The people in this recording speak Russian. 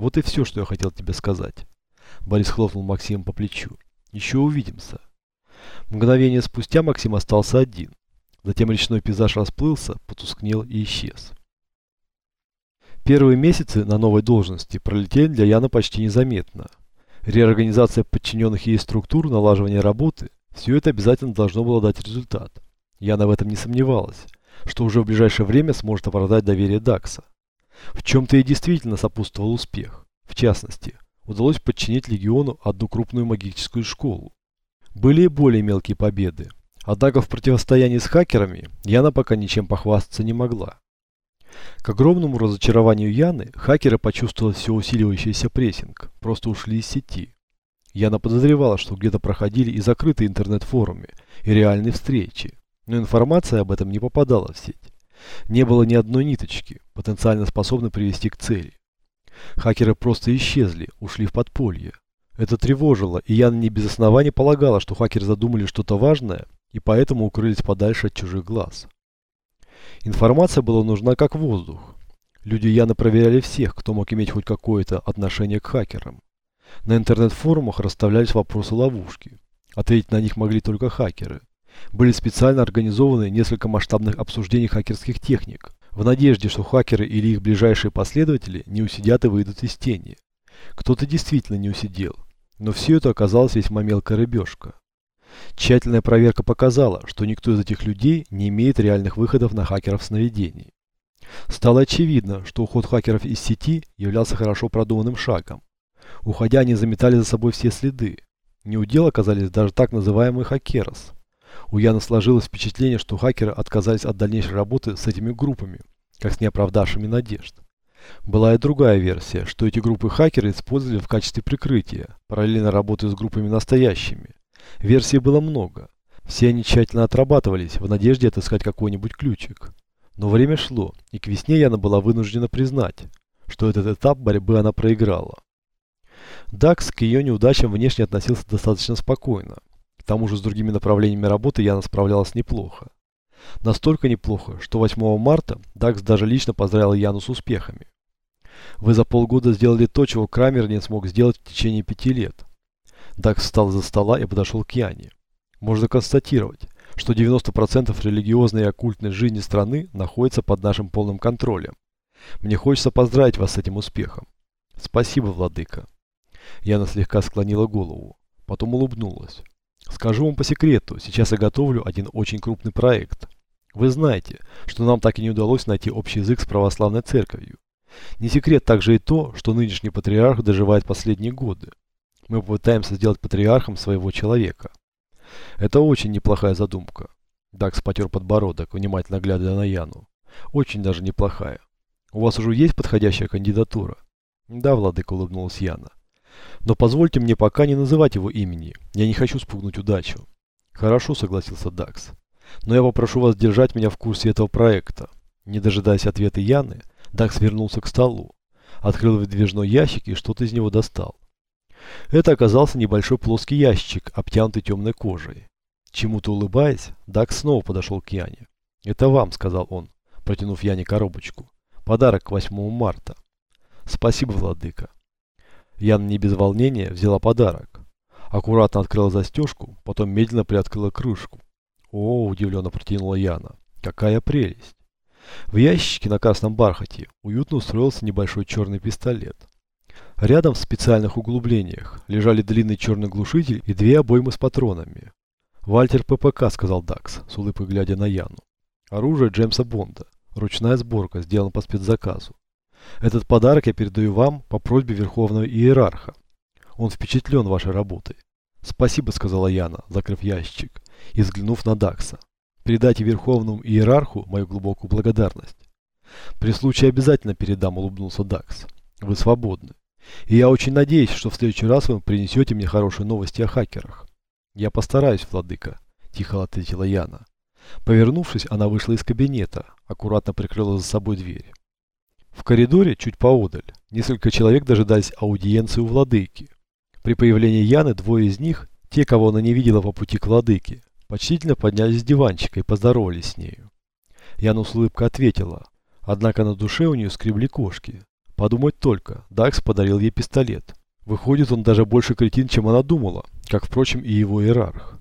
Вот и все, что я хотел тебе сказать. Борис хлопнул Максима по плечу. Еще увидимся. Мгновение спустя Максим остался один. Затем речной пейзаж расплылся, потускнел и исчез. Первые месяцы на новой должности пролетели для Яна почти незаметно. Реорганизация подчиненных ей структур, налаживание работы – все это обязательно должно было дать результат. Яна в этом не сомневалась, что уже в ближайшее время сможет оправдать доверие Дакса. В чем-то и действительно сопутствовал успех. В частности, удалось подчинить легиону одну крупную магическую школу. Были и более мелкие победы. Однако в противостоянии с хакерами Яна пока ничем похвастаться не могла. К огромному разочарованию Яны, хакеры, почувствовав все усиливающийся прессинг, просто ушли из сети. Яна подозревала, что где-то проходили и закрытые интернет-форумы, и реальные встречи, но информация об этом не попадала в сеть. Не было ни одной ниточки, потенциально способной привести к цели. Хакеры просто исчезли, ушли в подполье. Это тревожило, и Яна не без оснований полагала, что хакеры задумали что-то важное, и поэтому укрылись подальше от чужих глаз. Информация была нужна как воздух. Люди Яны проверяли всех, кто мог иметь хоть какое-то отношение к хакерам. На интернет-форумах расставлялись вопросы-ловушки. Ответить на них могли только хакеры. Были специально организованы несколько масштабных обсуждений хакерских техник, в надежде, что хакеры или их ближайшие последователи не усидят и выйдут из тени. Кто-то действительно не усидел, но все это оказалось весьма мелкая рыбешка. Тщательная проверка показала, что никто из этих людей не имеет реальных выходов на хакеров сновидений. Стало очевидно, что уход хакеров из сети являлся хорошо продуманным шагом. Уходя, они заметали за собой все следы. Не у дел оказались даже так называемые хакерос. У Яна сложилось впечатление, что хакеры отказались от дальнейшей работы с этими группами, как с неоправдавшими надежд. Была и другая версия, что эти группы хакеры использовали в качестве прикрытия, параллельно работая с группами настоящими. Версий было много. Все они тщательно отрабатывались, в надежде отыскать какой-нибудь ключик. Но время шло, и к весне Яна была вынуждена признать, что этот этап борьбы она проиграла. Дакс к ее неудачам внешне относился достаточно спокойно. Тому же с другими направлениями работы Яна справлялась неплохо. Настолько неплохо, что 8 марта Дакс даже лично поздравил Яну с успехами. Вы за полгода сделали то, чего Крамер не смог сделать в течение пяти лет. Дакс встал за стола и подошел к Яне. Можно констатировать, что 90% религиозной и оккультной жизни страны находится под нашим полным контролем. Мне хочется поздравить вас с этим успехом. Спасибо, владыка. Яна слегка склонила голову, потом улыбнулась. Скажу вам по секрету, сейчас я готовлю один очень крупный проект. Вы знаете, что нам так и не удалось найти общий язык с православной церковью. Не секрет также и то, что нынешний патриарх доживает последние годы. Мы попытаемся сделать патриархом своего человека. Это очень неплохая задумка. Дакс потер подбородок, внимательно глядя на Яну. Очень даже неплохая. У вас уже есть подходящая кандидатура? Да, владыка, улыбнулась Яна. Но позвольте мне пока не называть его имени. Я не хочу спугнуть удачу. Хорошо, согласился Дакс. Но я попрошу вас держать меня в курсе этого проекта. Не дожидаясь ответа Яны, Дакс вернулся к столу, открыл выдвижной ящик и что-то из него достал. Это оказался небольшой плоский ящик, обтянутый темной кожей. Чему-то улыбаясь, Дак снова подошел к Яне. «Это вам», — сказал он, протянув Яне коробочку. «Подарок к 8 марта». «Спасибо, владыка». Яна не без волнения взяла подарок. Аккуратно открыла застежку, потом медленно приоткрыла крышку. «О!» – удивленно протянула Яна. «Какая прелесть!» В ящике на красном бархате уютно устроился небольшой черный пистолет. Рядом в специальных углублениях лежали длинный черный глушитель и две обоймы с патронами. «Вальтер ППК», — сказал Дакс, с улыбкой глядя на Яну. «Оружие Джеймса Бонда. Ручная сборка, сделана по спецзаказу. Этот подарок я передаю вам по просьбе Верховного Иерарха. Он впечатлен вашей работой». «Спасибо», — сказала Яна, закрыв ящик и взглянув на Дакса. «Передайте Верховному Иерарху мою глубокую благодарность». «При случае обязательно передам», — улыбнулся Дакс. «Вы свободны». И я очень надеюсь, что в следующий раз вы принесете мне хорошие новости о хакерах. Я постараюсь, владыка, тихо ответила Яна. Повернувшись, она вышла из кабинета, аккуратно прикрыла за собой дверь. В коридоре, чуть поодаль, несколько человек дожидались аудиенции у владыки. При появлении Яны двое из них, те, кого она не видела по пути к владыке, почтительно поднялись с диванчика и поздоровались с нею. Яна с улыбкой ответила, однако на душе у нее скребли кошки. Подумать только, Дакс подарил ей пистолет. Выходит, он даже больше кретин, чем она думала, как, впрочем, и его иерарх.